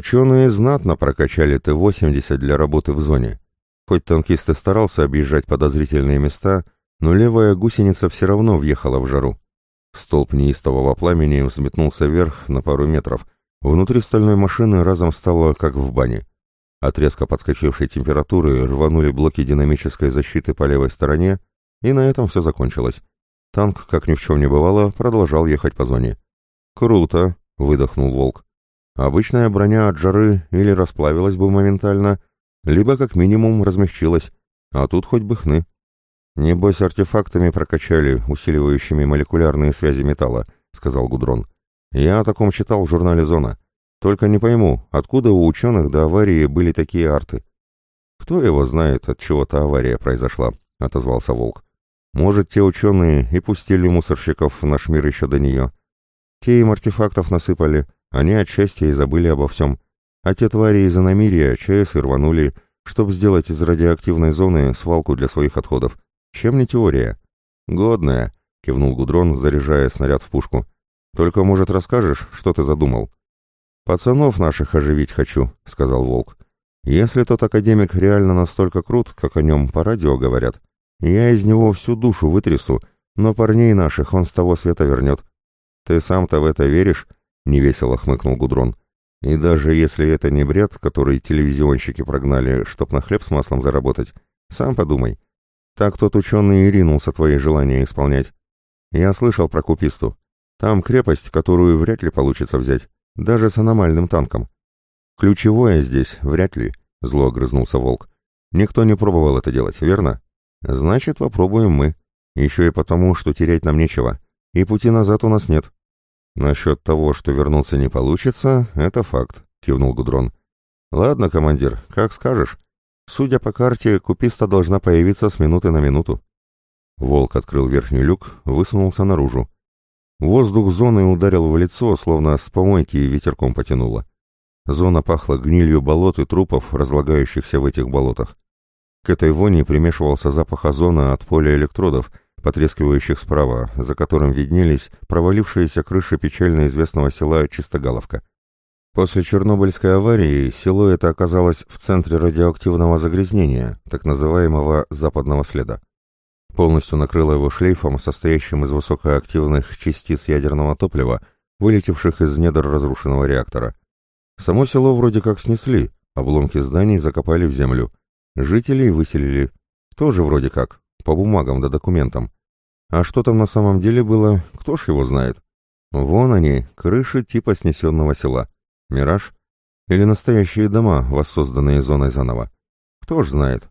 Ученые знатно прокачали Т-80 для работы в зоне. Хоть танкист и старался объезжать подозрительные места, но левая гусеница все равно въехала в жару. Столб неистового пламени взметнулся вверх на пару метров. Внутри стальной машины разом стало, как в бане. От резко подскочившей температуры рванули блоки динамической защиты по левой стороне, и на этом все закончилось. Танк, как ни в чем не бывало, продолжал ехать по зоне. «Круто!» — выдохнул Волк. «Обычная броня от жары или расплавилась бы моментально, либо как минимум размягчилась, а тут хоть бы хны». «Небось, артефактами прокачали, усиливающими молекулярные связи металла», — сказал Гудрон. «Я о таком читал в журнале «Зона». Только не пойму, откуда у ученых до аварии были такие арты?» «Кто его знает, от чего-то авария произошла», — отозвался Волк. «Может, те ученые и пустили мусорщиков в наш мир еще до нее. Те им артефактов насыпали, они от счастья и забыли обо всем. А те твари из иномирия ЧС и рванули, чтобы сделать из радиоактивной зоны свалку для своих отходов. Чем не теория? Годная, кивнул Гудрон, заряжая снаряд в пушку. Только, может, расскажешь, что ты задумал? Пацанов наших оживить хочу, сказал Волк. Если тот академик реально настолько крут, как о нем по радио говорят, я из него всю душу вытрясу, но парней наших он с того света вернет. Ты сам-то в это веришь? Невесело хмыкнул Гудрон. И даже если это не бред, который телевизионщики прогнали, чтоб на хлеб с маслом заработать, сам подумай. Так тот ученый и ринулся твои желания исполнять. Я слышал про куписту. Там крепость, которую вряд ли получится взять, даже с аномальным танком. Ключевое здесь вряд ли, зло огрызнулся волк. Никто не пробовал это делать, верно? Значит, попробуем мы. Еще и потому, что терять нам нечего. И пути назад у нас нет. Насчет того, что вернуться не получится, это факт, кивнул Гудрон. Ладно, командир, как скажешь. Судя по карте, куписта должна появиться с минуты на минуту. Волк открыл верхний люк, высунулся наружу. Воздух зоны ударил в лицо, словно с помойки ветерком потянуло. Зона пахла гнилью болот и трупов, разлагающихся в этих болотах. К этой вони примешивался запах озона от поля электродов, потрескивающих справа, за которым виднелись провалившиеся крыши печально известного села Чистогаловка. После Чернобыльской аварии село это оказалось в центре радиоактивного загрязнения, так называемого западного следа. Полностью накрыло его шлейфом, состоящим из высокоактивных частиц ядерного топлива, вылетевших из недр разрушенного реактора. Само село вроде как снесли, обломки зданий закопали в землю. Жителей выселили. Тоже вроде как, по бумагам да документам. А что там на самом деле было, кто ж его знает? Вон они, крыши типа снесенного села. Мираж? Или настоящие дома, воссозданные зоной заново? Кто ж знает.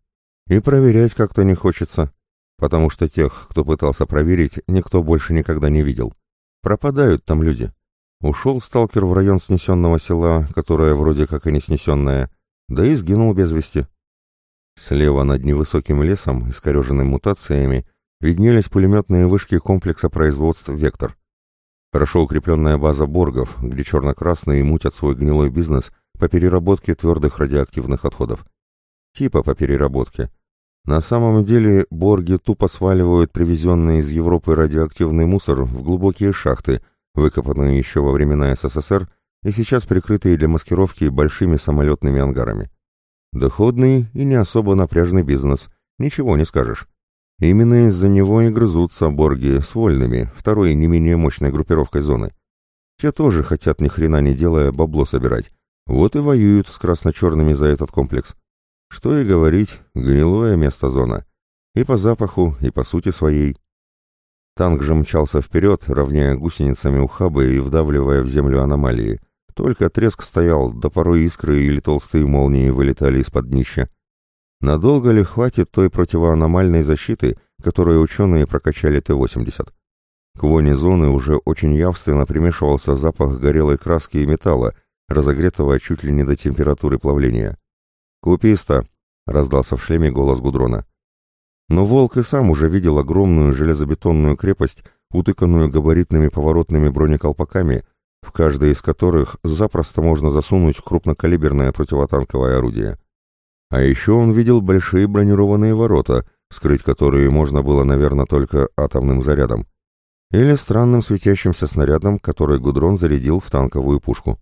И проверять как-то не хочется, потому что тех, кто пытался проверить, никто больше никогда не видел. Пропадают там люди. Ушел сталкер в район снесенного села, которое вроде как и не снесенное, да и сгинул без вести. Слева над невысоким лесом, искореженным мутациями, виднелись пулеметные вышки комплекса производств «Вектор». Хорошо укрепленная база Боргов, где черно-красные мутят свой гнилой бизнес по переработке твердых радиоактивных отходов. Типа по переработке. На самом деле Борги тупо сваливают привезенный из Европы радиоактивный мусор в глубокие шахты, выкопанные еще во времена СССР и сейчас прикрытые для маскировки большими самолетными ангарами. Доходный и не особо напряжный бизнес, ничего не скажешь. Именно из-за него и грызутся борги с вольными, второй не менее мощной группировкой зоны. Те тоже хотят ни хрена не делая бабло собирать. Вот и воюют с красно-черными за этот комплекс. Что и говорить, гнилое место зона. И по запаху, и по сути своей. Танк же мчался вперед, равняя гусеницами ухабы и вдавливая в землю аномалии. Только треск стоял, да порой искры или толстые молнии вылетали из-под днища. Надолго ли хватит той противоаномальной защиты, которую ученые прокачали Т-80? К воне зоны уже очень явственно примешивался запах горелой краски и металла, разогретого чуть ли не до температуры плавления. «Куписта!» — раздался в шлеме голос Гудрона. Но Волк и сам уже видел огромную железобетонную крепость, утыканную габаритными поворотными бронеколпаками, в каждой из которых запросто можно засунуть крупнокалиберное противотанковое орудие. А еще он видел большие бронированные ворота, скрыть которые можно было, наверное, только атомным зарядом. Или странным светящимся снарядом, который Гудрон зарядил в танковую пушку.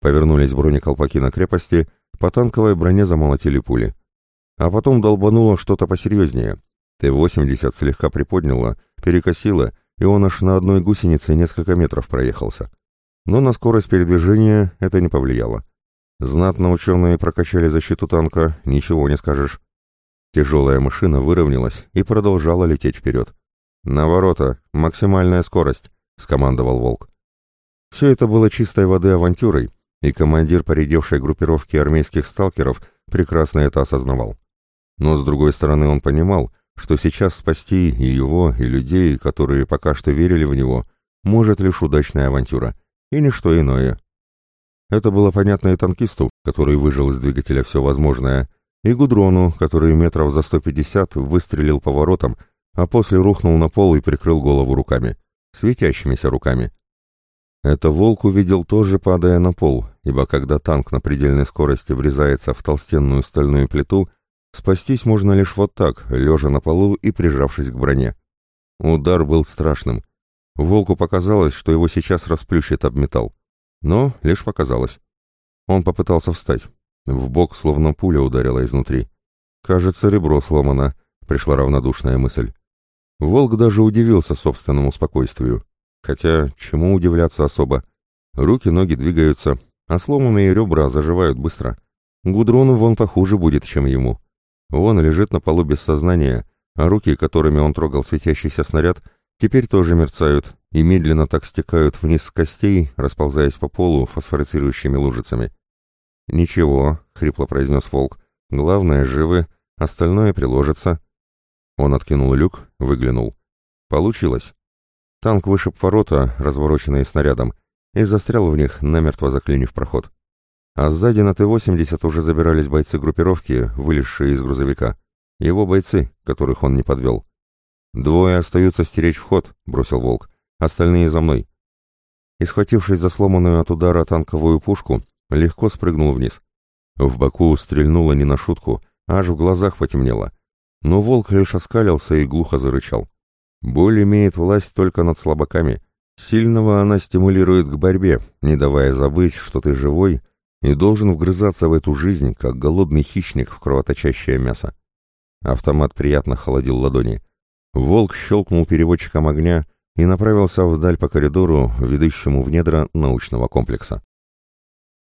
Повернулись бронеколпаки на крепости, по танковой броне замолотили пули. А потом долбануло что-то посерьезнее. Т-80 слегка приподняло, перекосило, и он аж на одной гусенице несколько метров проехался. Но на скорость передвижения это не повлияло. Знатно ученые прокачали защиту танка, ничего не скажешь. Тяжелая машина выровнялась и продолжала лететь вперед. «На ворота! Максимальная скорость!» — скомандовал Волк. Все это было чистой воды авантюрой, и командир поредевшей группировки армейских сталкеров прекрасно это осознавал. Но, с другой стороны, он понимал, что сейчас спасти и его, и людей, которые пока что верили в него, может лишь удачная авантюра, и ничто иное. Это было понятно и танкисту, который выжил из двигателя все возможное, и Гудрону, который метров за 150 выстрелил поворотом, а после рухнул на пол и прикрыл голову руками, светящимися руками. Это волк увидел тоже, падая на пол, ибо когда танк на предельной скорости врезается в толстенную стальную плиту, спастись можно лишь вот так, лежа на полу и прижавшись к броне. Удар был страшным. Волку показалось, что его сейчас расплющит об металл. Но лишь показалось. Он попытался встать. В бок словно пуля ударила изнутри. «Кажется, ребро сломано», — пришла равнодушная мысль. Волк даже удивился собственному спокойствию. Хотя, чему удивляться особо? Руки, ноги двигаются, а сломанные ребра заживают быстро. Гудрону вон похуже будет, чем ему. Вон лежит на полу без сознания, а руки, которыми он трогал светящийся снаряд, теперь тоже мерцают и медленно так стекают вниз с костей, расползаясь по полу фосфорицирующими лужицами. «Ничего», — хрипло произнес волк, — «главное, живы, остальное приложится». Он откинул люк, выглянул. Получилось. Танк вышиб ворота, развороченные снарядом, и застрял в них, намертво заклинив проход. А сзади на Т-80 уже забирались бойцы группировки, вылезшие из грузовика. Его бойцы, которых он не подвел. «Двое остаются стеречь вход», — бросил Волк. «Остальные за мной». И, схватившись за сломанную от удара танковую пушку, легко спрыгнул вниз. В боку стрельнуло не на шутку, аж в глазах потемнело. Но волк лишь оскалился и глухо зарычал. Боль имеет власть только над слабаками. Сильного она стимулирует к борьбе, не давая забыть, что ты живой и должен вгрызаться в эту жизнь, как голодный хищник в кровоточащее мясо. Автомат приятно холодил ладони. Волк щелкнул переводчиком огня и направился вдаль по коридору, ведущему в недра научного комплекса.